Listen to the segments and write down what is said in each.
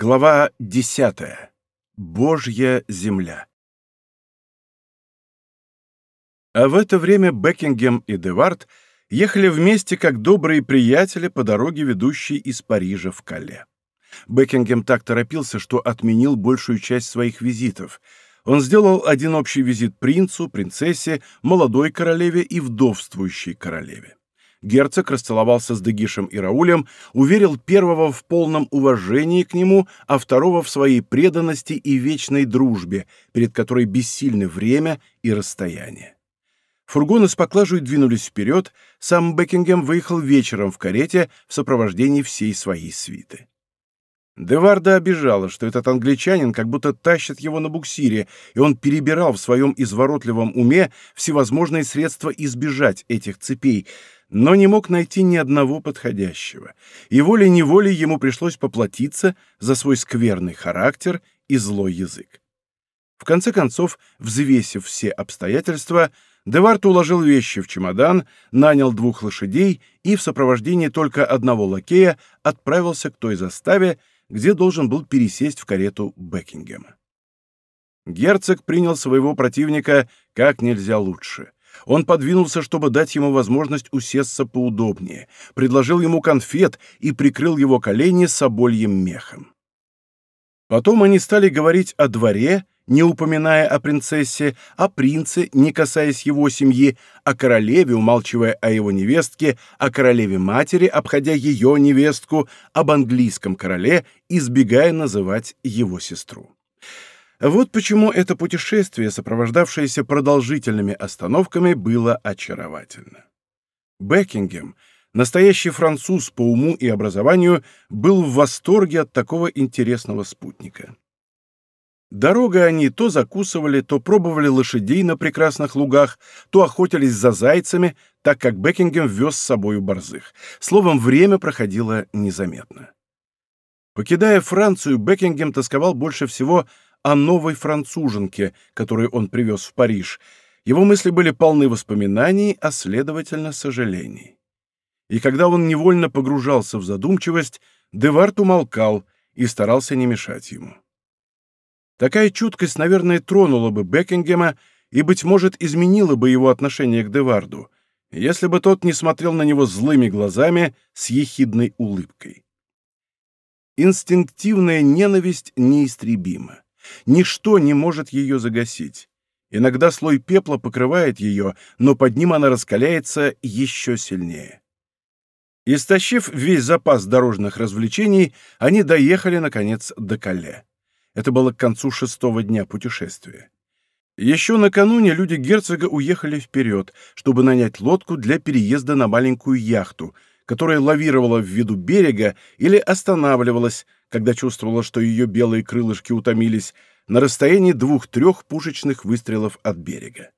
Глава 10. Божья земля. А в это время Бекингем и Девард ехали вместе как добрые приятели по дороге, ведущей из Парижа в Кале. Бекингем так торопился, что отменил большую часть своих визитов. Он сделал один общий визит принцу, принцессе, молодой королеве и вдовствующей королеве. Герцог расцеловался с Дегишем и Раулем, уверил первого в полном уважении к нему, а второго в своей преданности и вечной дружбе, перед которой бессильны время и расстояние. Фургоны с поклажей двинулись вперед, сам Бекингем выехал вечером в карете в сопровождении всей своей свиты. Деварда обижала, что этот англичанин как будто тащит его на буксире, и он перебирал в своем изворотливом уме всевозможные средства избежать этих цепей — но не мог найти ни одного подходящего, и волей-неволей ему пришлось поплатиться за свой скверный характер и злой язык. В конце концов, взвесив все обстоятельства, Деварт уложил вещи в чемодан, нанял двух лошадей и в сопровождении только одного лакея отправился к той заставе, где должен был пересесть в карету Бекингема. Герцог принял своего противника как нельзя лучше — он подвинулся, чтобы дать ему возможность усесться поудобнее, предложил ему конфет и прикрыл его колени собольем мехом. Потом они стали говорить о дворе, не упоминая о принцессе, о принце, не касаясь его семьи, о королеве, умалчивая о его невестке, о королеве-матери, обходя ее невестку, об английском короле, избегая называть его сестру. Вот почему это путешествие, сопровождавшееся продолжительными остановками, было очаровательно. Бекингем, настоящий француз по уму и образованию, был в восторге от такого интересного спутника. Дорога они то закусывали, то пробовали лошадей на прекрасных лугах, то охотились за зайцами, так как Бекингем вез с собою борзых. Словом, время проходило незаметно. Покидая Францию, Бекингем тосковал больше всего о новой француженке, которую он привез в Париж. Его мысли были полны воспоминаний, а, следовательно, сожалений. И когда он невольно погружался в задумчивость, Девард умолкал и старался не мешать ему. Такая чуткость, наверное, тронула бы Бекингема и, быть может, изменила бы его отношение к Деварду, если бы тот не смотрел на него злыми глазами с ехидной улыбкой. Инстинктивная ненависть неистребима. Ничто не может ее загасить. Иногда слой пепла покрывает ее, но под ним она раскаляется еще сильнее. Истощив весь запас дорожных развлечений, они доехали, наконец, до Кале. Это было к концу шестого дня путешествия. Еще накануне люди герцога уехали вперед, чтобы нанять лодку для переезда на маленькую яхту, которая лавировала в виду берега или останавливалась, когда чувствовала, что ее белые крылышки утомились, на расстоянии двух-трех пушечных выстрелов от берега.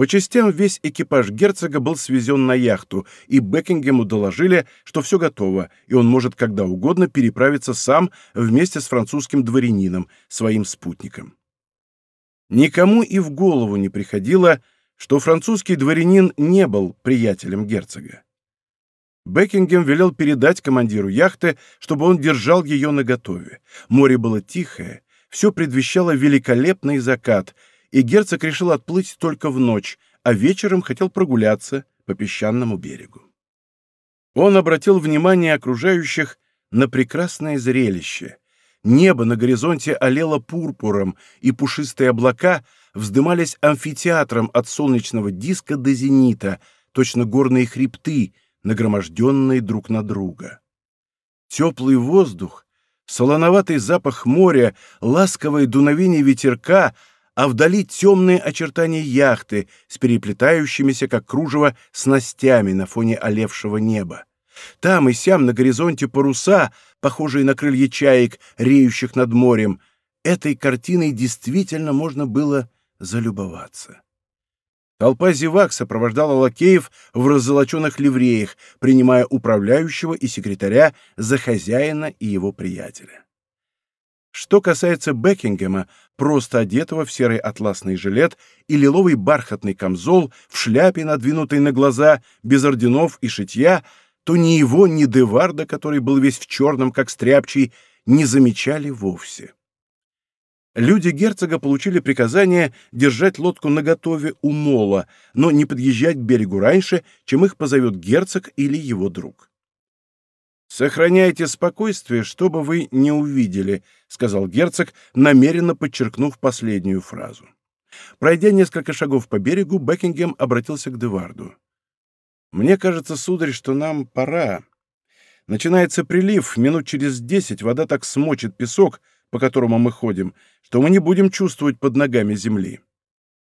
По частям весь экипаж герцога был свезен на яхту, и Бекингему доложили, что все готово, и он может когда угодно переправиться сам вместе с французским дворянином, своим спутником. Никому и в голову не приходило, что французский дворянин не был приятелем герцога. Бекингем велел передать командиру яхты, чтобы он держал ее наготове. Море было тихое, все предвещало великолепный закат, и герцог решил отплыть только в ночь, а вечером хотел прогуляться по песчаному берегу. Он обратил внимание окружающих на прекрасное зрелище. Небо на горизонте олело пурпуром, и пушистые облака вздымались амфитеатром от солнечного диска до зенита, точно горные хребты, нагроможденные друг на друга. Теплый воздух, солоноватый запах моря, ласковое дуновение ветерка, а вдали темные очертания яхты с переплетающимися, как кружево, снастями на фоне олевшего неба. Там и сям на горизонте паруса, похожие на крылья чаек, реющих над морем. Этой картиной действительно можно было залюбоваться. Толпа зевак сопровождала лакеев в раззолоченных ливреях, принимая управляющего и секретаря за хозяина и его приятеля. Что касается Бекингема, просто одетого в серый атласный жилет и лиловый бархатный камзол в шляпе, надвинутой на глаза, без орденов и шитья, то ни его, ни Деварда, который был весь в черном, как стряпчий, не замечали вовсе. Люди герцога получили приказание держать лодку наготове у мола, но не подъезжать к берегу раньше, чем их позовет герцог или его друг. «Сохраняйте спокойствие, чтобы вы не увидели», — сказал герцог, намеренно подчеркнув последнюю фразу. Пройдя несколько шагов по берегу, Бекингем обратился к Деварду. «Мне кажется, сударь, что нам пора. Начинается прилив, минут через десять вода так смочит песок, по которому мы ходим, что мы не будем чувствовать под ногами земли.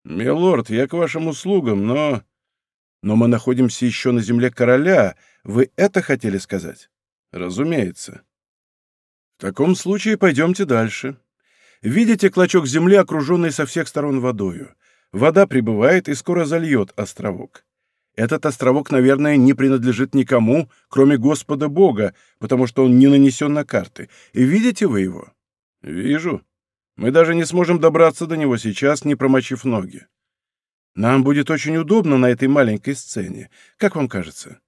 Милорд, я к вашим услугам, но... Но мы находимся еще на земле короля. Вы это хотели сказать? Разумеется. В таком случае пойдемте дальше. Видите клочок земли, окруженный со всех сторон водою? Вода прибывает и скоро зальет островок. Этот островок, наверное, не принадлежит никому, кроме Господа Бога, потому что он не нанесен на карты. И видите вы его? Вижу. Мы даже не сможем добраться до него сейчас, не промочив ноги. Нам будет очень удобно на этой маленькой сцене. Как вам кажется?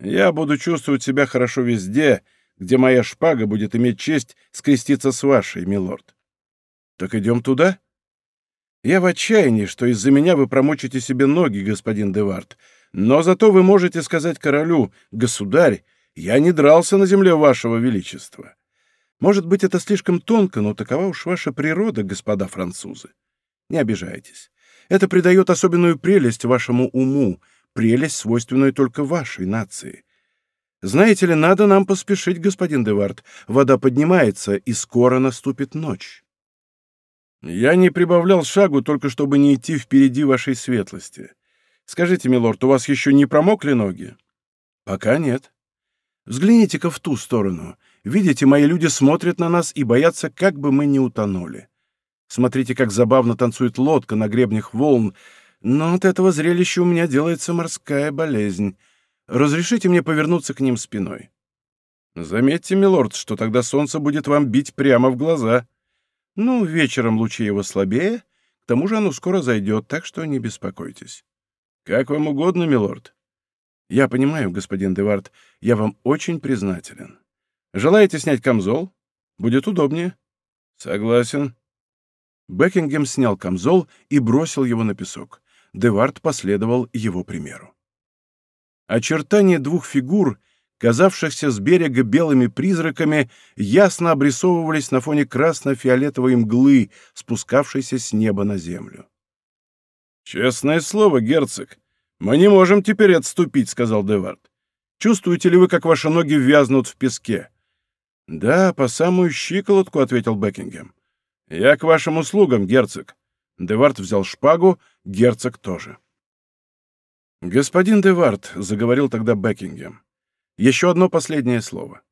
Я буду чувствовать себя хорошо везде, где моя шпага будет иметь честь скреститься с вашей, милорд. Так идем туда? Я в отчаянии, что из-за меня вы промочите себе ноги, господин Девард, но зато вы можете сказать королю, государь, я не дрался на земле вашего величества. Может быть, это слишком тонко, но такова уж ваша природа, господа французы. Не обижайтесь. Это придает особенную прелесть вашему уму, прелесть, свойственную только вашей нации. Знаете ли, надо нам поспешить, господин Девард. Вода поднимается, и скоро наступит ночь. Я не прибавлял шагу, только чтобы не идти впереди вашей светлости. Скажите, милорд, у вас еще не промокли ноги? Пока нет. Взгляните-ка в ту сторону. Видите, мои люди смотрят на нас и боятся, как бы мы не утонули. Смотрите, как забавно танцует лодка на гребнях волн. Но от этого зрелища у меня делается морская болезнь. Разрешите мне повернуться к ним спиной. Заметьте, милорд, что тогда солнце будет вам бить прямо в глаза. Ну, вечером лучи его слабее, к тому же оно скоро зайдет, так что не беспокойтесь. Как вам угодно, милорд. Я понимаю, господин Девард, я вам очень признателен. Желаете снять камзол? Будет удобнее. Согласен. Бекингем снял камзол и бросил его на песок. Девард последовал его примеру. Очертания двух фигур казавшихся с берега белыми призраками, ясно обрисовывались на фоне красно-фиолетовой мглы, спускавшейся с неба на землю. «Честное слово, герцог, мы не можем теперь отступить», — сказал Девард. «Чувствуете ли вы, как ваши ноги вязнут в песке?» «Да, по самую щиколотку», — ответил Бекингем. «Я к вашим услугам, герцог». Девард взял шпагу, герцог тоже. «Господин Девард», — заговорил тогда Бекингем, еще одно последнее слово.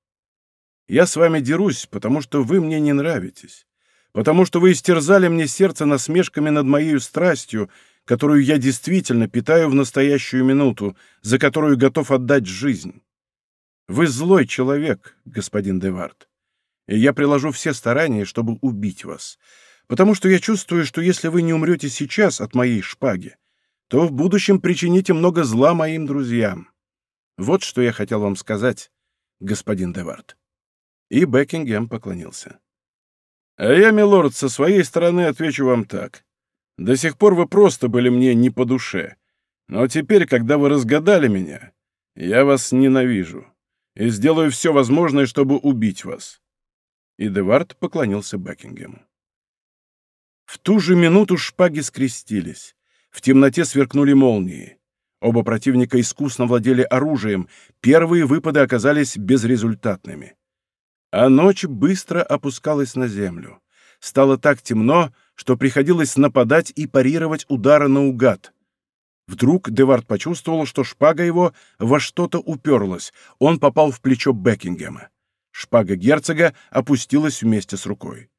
Я с вами дерусь, потому что вы мне не нравитесь, потому что вы истерзали мне сердце насмешками над моей страстью, которую я действительно питаю в настоящую минуту, за которую готов отдать жизнь. Вы злой человек, господин Девард, и я приложу все старания, чтобы убить вас, потому что я чувствую, что если вы не умрете сейчас от моей шпаги, то в будущем причините много зла моим друзьям. Вот что я хотел вам сказать, господин Девард. И Бекингем поклонился. А я, милорд, со своей стороны отвечу вам так. До сих пор вы просто были мне не по душе. Но теперь, когда вы разгадали меня, я вас ненавижу и сделаю все возможное, чтобы убить вас. И Девард поклонился Бекингему. В ту же минуту шпаги скрестились. В темноте сверкнули молнии. Оба противника искусно владели оружием, первые выпады оказались безрезультатными. А ночь быстро опускалась на землю. Стало так темно, что приходилось нападать и парировать удары наугад. Вдруг Девард почувствовал, что шпага его во что-то уперлась. Он попал в плечо Бекингема. Шпага герцога опустилась вместе с рукой.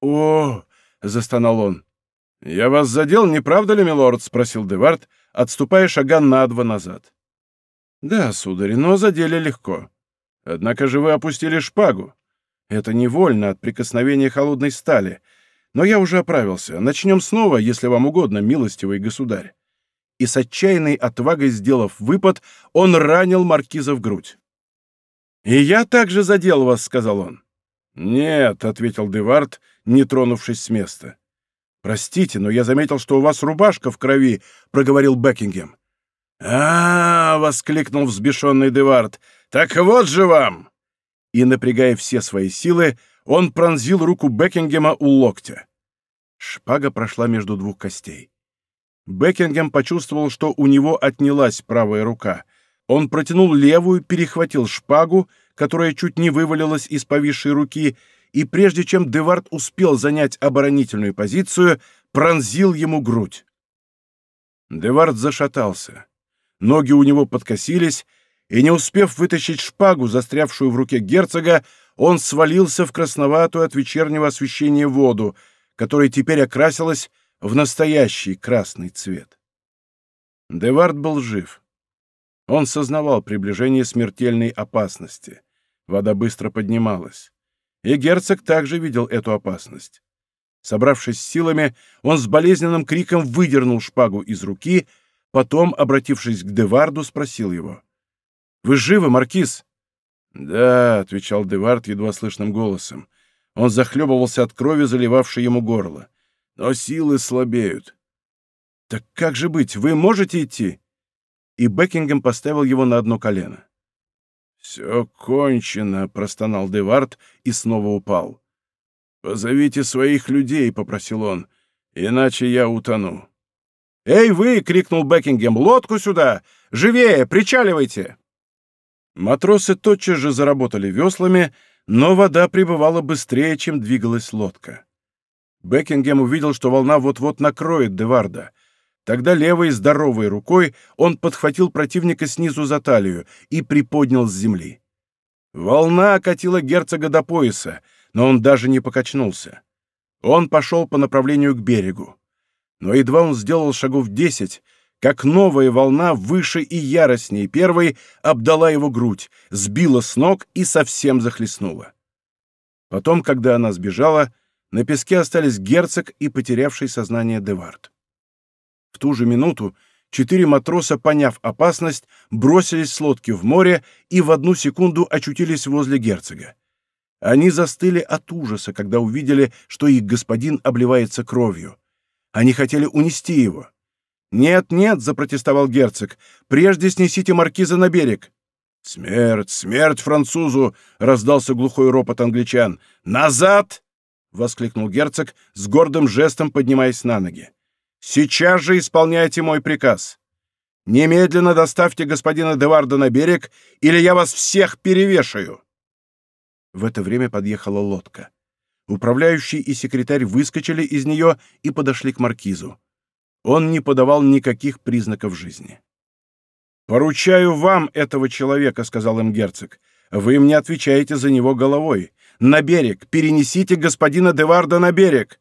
«О!» — застонал он. «Я вас задел, не правда ли, милорд?» — спросил Девард, отступая шага на два назад. «Да, сударь, но задели легко. Однако же вы опустили шпагу. Это невольно от прикосновения холодной стали. Но я уже оправился. Начнем снова, если вам угодно, милостивый государь». И с отчаянной отвагой сделав выпад, он ранил маркиза в грудь. «И я также задел вас», — сказал он. «Нет», — ответил Девард, не тронувшись с места. «Простите, но я заметил, что у вас рубашка в крови», — проговорил Бекингем. а, -а, -а воскликнул взбешенный Девард. «Так вот же вам!» И, напрягая все свои силы, он пронзил руку Бекингема у локтя. Шпага прошла между двух костей. Бекингем почувствовал, что у него отнялась правая рука. Он протянул левую, перехватил шпагу, которая чуть не вывалилась из повисшей руки, и прежде чем Девард успел занять оборонительную позицию, пронзил ему грудь. Девард зашатался. Ноги у него подкосились, и, не успев вытащить шпагу, застрявшую в руке герцога, он свалился в красноватую от вечернего освещения воду, которая теперь окрасилась в настоящий красный цвет. Девард был жив. Он сознавал приближение смертельной опасности. Вода быстро поднималась. И герцог также видел эту опасность. Собравшись силами, он с болезненным криком выдернул шпагу из руки, потом, обратившись к Деварду, спросил его. «Вы живы, Маркиз?» «Да», — отвечал Девард едва слышным голосом. Он захлебывался от крови, заливавшей ему горло. «Но силы слабеют». «Так как же быть? Вы можете идти?» И Бекингем поставил его на одно колено. «Все кончено», — простонал Девард и снова упал. «Позовите своих людей», — попросил он, — «иначе я утону». «Эй, вы!» — крикнул Бекингем. «Лодку сюда! Живее! Причаливайте!» Матросы тотчас же заработали веслами, но вода прибывала быстрее, чем двигалась лодка. Бекингем увидел, что волна вот-вот накроет Деварда. Тогда левой здоровой рукой он подхватил противника снизу за талию и приподнял с земли. Волна окатила герцога до пояса, но он даже не покачнулся. Он пошел по направлению к берегу. Но едва он сделал шагов десять, как новая волна выше и яростнее первой обдала его грудь, сбила с ног и совсем захлестнула. Потом, когда она сбежала, на песке остались герцог и потерявший сознание Девард. В ту же минуту четыре матроса, поняв опасность, бросились с лодки в море и в одну секунду очутились возле герцога. Они застыли от ужаса, когда увидели, что их господин обливается кровью. Они хотели унести его. «Нет, нет», — запротестовал герцог, — «прежде снесите маркиза на берег». «Смерть, смерть французу!» — раздался глухой ропот англичан. «Назад!» — воскликнул герцог, с гордым жестом поднимаясь на ноги. «Сейчас же исполняйте мой приказ. Немедленно доставьте господина Деварда на берег, или я вас всех перевешаю!» В это время подъехала лодка. Управляющий и секретарь выскочили из нее и подошли к маркизу. Он не подавал никаких признаков жизни. «Поручаю вам этого человека», — сказал им герцог. «Вы мне отвечаете за него головой. На берег! Перенесите господина Деварда на берег!»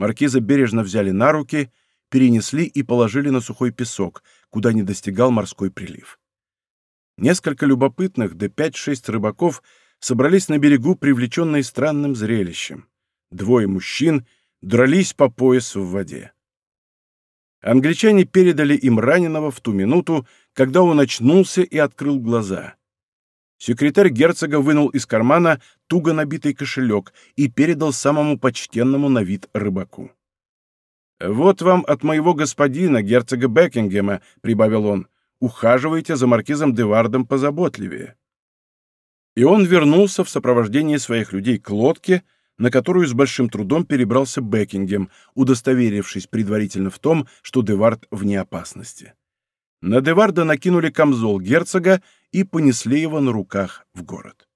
Маркиза бережно взяли на руки, перенесли и положили на сухой песок, куда не достигал морской прилив. Несколько любопытных, да пять-шесть рыбаков собрались на берегу, привлеченные странным зрелищем. Двое мужчин дрались по пояс в воде. Англичане передали им раненого в ту минуту, когда он очнулся и открыл глаза. Секретарь герцога вынул из кармана туго набитый кошелек и передал самому почтенному на вид рыбаку. «Вот вам от моего господина, герцога Бекингема», — прибавил он, — «ухаживайте за маркизом Девардом позаботливее». И он вернулся в сопровождении своих людей к лодке, на которую с большим трудом перебрался Бекингем, удостоверившись предварительно в том, что Девард вне опасности. На Деварда накинули камзол герцога и понесли его на руках в город.